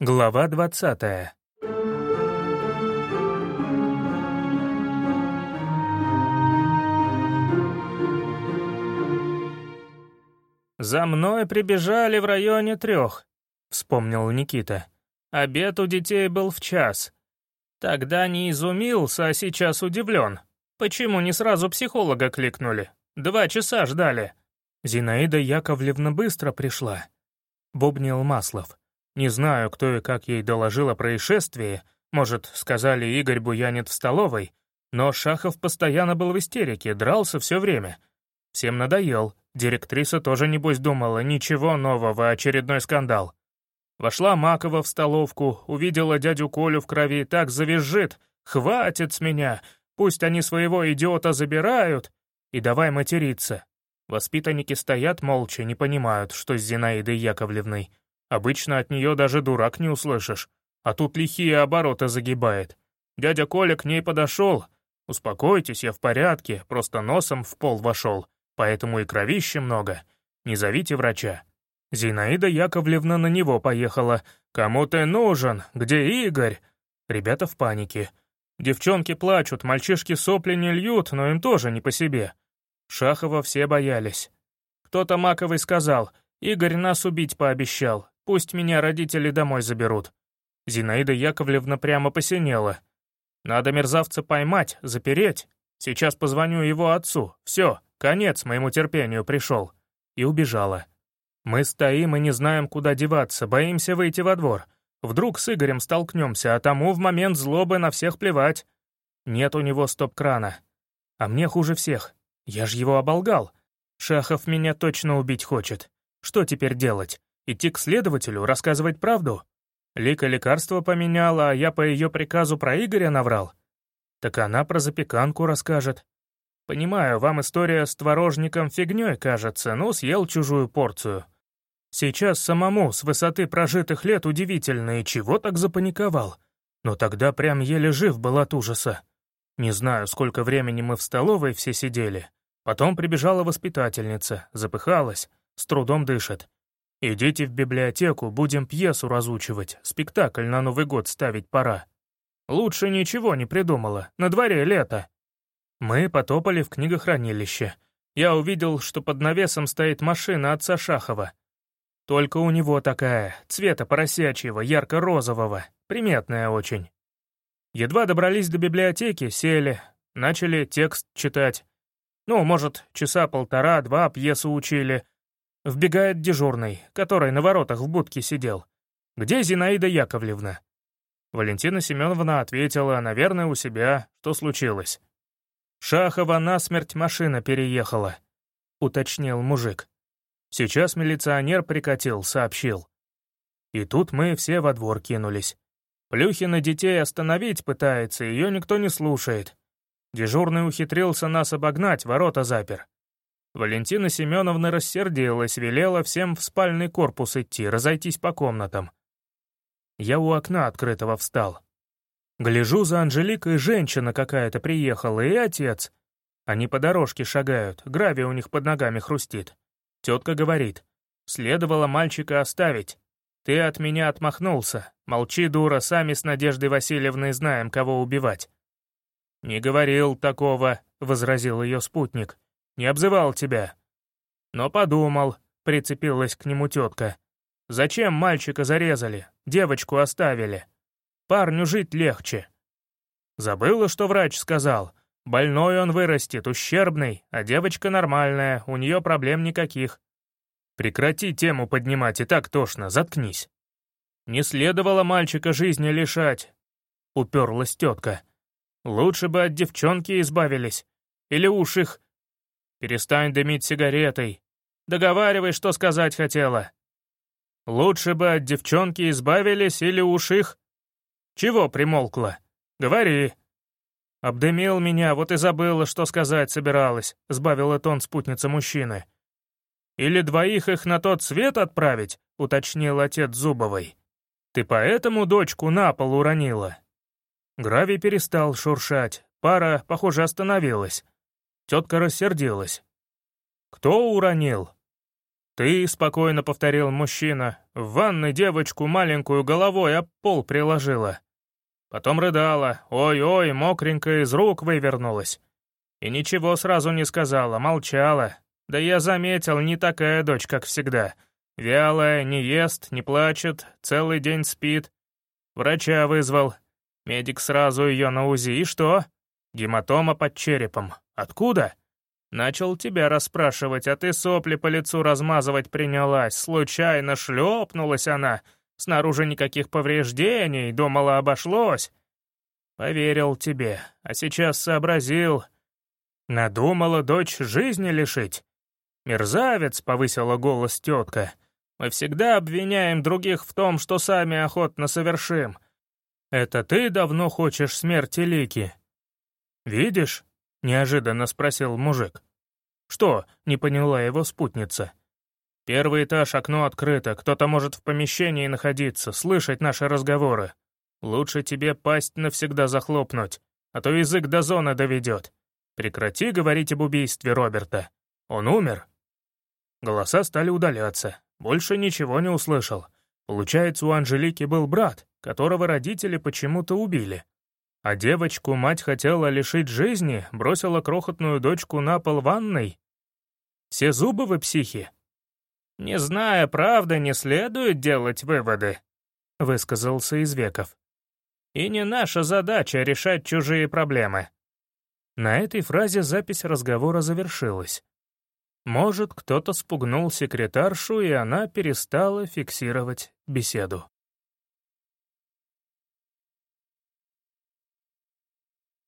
Глава двадцатая. «За мной прибежали в районе трех», — вспомнил Никита. «Обед у детей был в час. Тогда не изумился, а сейчас удивлен. Почему не сразу психолога кликнули? Два часа ждали». Зинаида Яковлевна быстро пришла. Бубнил Маслов. Не знаю, кто и как ей доложил о происшествии, может, сказали, Игорь буянит в столовой, но Шахов постоянно был в истерике, дрался все время. Всем надоел, директриса тоже, небось, думала, ничего нового, очередной скандал. Вошла Макова в столовку, увидела дядю Колю в крови, так завизжит. «Хватит с меня! Пусть они своего идиота забирают!» И давай материться. Воспитанники стоят молча, не понимают, что с Зинаидой Яковлевной. Обычно от нее даже дурак не услышишь, а тут лихие обороты загибает. Дядя Коля к ней подошел. «Успокойтесь, я в порядке, просто носом в пол вошел, поэтому и кровища много. Не зовите врача». Зинаида Яковлевна на него поехала. «Кому ты нужен? Где Игорь?» Ребята в панике. Девчонки плачут, мальчишки сопли не льют, но им тоже не по себе. Шахова все боялись. Кто-то Маковый сказал, «Игорь нас убить пообещал, пусть меня родители домой заберут». Зинаида Яковлевна прямо посинела. «Надо мерзавца поймать, запереть. Сейчас позвоню его отцу. Все, конец моему терпению пришел». И убежала. Мы стоим и не знаем, куда деваться, боимся выйти во двор. Вдруг с Игорем столкнемся, а тому в момент злобы на всех плевать. Нет у него стоп-крана. А мне хуже всех. Я ж его оболгал. Шахов меня точно убить хочет. Что теперь делать? Идти к следователю, рассказывать правду? Лика лекарство поменяла, а я по ее приказу про Игоря наврал. Так она про запеканку расскажет. Понимаю, вам история с творожником фигней кажется, но съел чужую порцию. Сейчас самому с высоты прожитых лет удивительно, и чего так запаниковал. Но тогда прям еле жив был от ужаса. Не знаю, сколько времени мы в столовой все сидели, Потом прибежала воспитательница, запыхалась, с трудом дышит. «Идите в библиотеку, будем пьесу разучивать, спектакль на Новый год ставить пора». Лучше ничего не придумала, на дворе лето. Мы потопали в книгохранилище. Я увидел, что под навесом стоит машина отца Шахова. Только у него такая, цвета поросячьего, ярко-розового, приметная очень. Едва добрались до библиотеки, сели, начали текст читать. Ну, может, часа полтора-два пьесу учили. Вбегает дежурный, который на воротах в будке сидел. «Где Зинаида Яковлевна?» Валентина Семеновна ответила, наверное, у себя, что случилось. «Шахова насмерть машина переехала», — уточнил мужик. Сейчас милиционер прикатил, сообщил. И тут мы все во двор кинулись. Плюхина детей остановить пытается, ее никто не слушает. Дежурный ухитрился нас обогнать, ворота запер. Валентина Семеновна рассердилась, велела всем в спальный корпус идти, разойтись по комнатам. Я у окна открытого встал. Гляжу, за Анжеликой женщина какая-то приехала, и отец. Они по дорожке шагают, гравий у них под ногами хрустит. Тетка говорит, следовало мальчика оставить. Ты от меня отмахнулся. Молчи, дура, сами с Надеждой Васильевной знаем, кого убивать. «Не говорил такого», — возразил ее спутник. «Не обзывал тебя». «Но подумал», — прицепилась к нему тетка. «Зачем мальчика зарезали? Девочку оставили. Парню жить легче». Забыла, что врач сказал. Больной он вырастет, ущербный, а девочка нормальная, у нее проблем никаких. Прекрати тему поднимать, и так тошно, заткнись. Не следовало мальчика жизни лишать, уперлась тетка. Лучше бы от девчонки избавились. Или уж их... Перестань дымить сигаретой. Договаривай, что сказать хотела. Лучше бы от девчонки избавились или уж их... Чего примолкла? Говори. Обдымил меня, вот и забыла, что сказать собиралась, сбавила тон спутница мужчины. Или двоих их на тот свет отправить, уточнил отец Зубовой. Ты поэтому дочку на пол уронила? Гравий перестал шуршать, пара, похоже, остановилась. Тетка рассердилась. «Кто уронил?» «Ты», — спокойно повторил мужчина, — «в ванной девочку маленькую головой об пол приложила». Потом рыдала, ой-ой, мокренькая из рук вывернулась. И ничего сразу не сказала, молчала. Да я заметил, не такая дочь, как всегда. Вялая, не ест, не плачет, целый день спит. Врача вызвал. Медик сразу ее на УЗИ, и что? Гематома под черепом. Откуда? Начал тебя расспрашивать, а ты сопли по лицу размазывать принялась. Случайно шлепнулась она. Снаружи никаких повреждений, думала, обошлось. Поверил тебе, а сейчас сообразил. Надумала дочь жизни лишить. «Мерзавец!» — повысила голос тетка. «Мы всегда обвиняем других в том, что сами охотно совершим. Это ты давно хочешь смерти Лики?» «Видишь?» — неожиданно спросил мужик. «Что?» — не поняла его спутница. «Первый этаж, окно открыто, кто-то может в помещении находиться, слышать наши разговоры. Лучше тебе пасть навсегда захлопнуть, а то язык до зоны доведет. Прекрати говорить об убийстве Роберта. Он умер». Голоса стали удаляться. Больше ничего не услышал. Получается, у Анжелики был брат, которого родители почему-то убили. А девочку мать хотела лишить жизни, бросила крохотную дочку на пол ванной. Все зубы вы психи. «Не зная правды, не следует делать выводы», — высказался Извеков. «И не наша задача решать чужие проблемы». На этой фразе запись разговора завершилась. Может, кто-то спугнул секретаршу, и она перестала фиксировать беседу.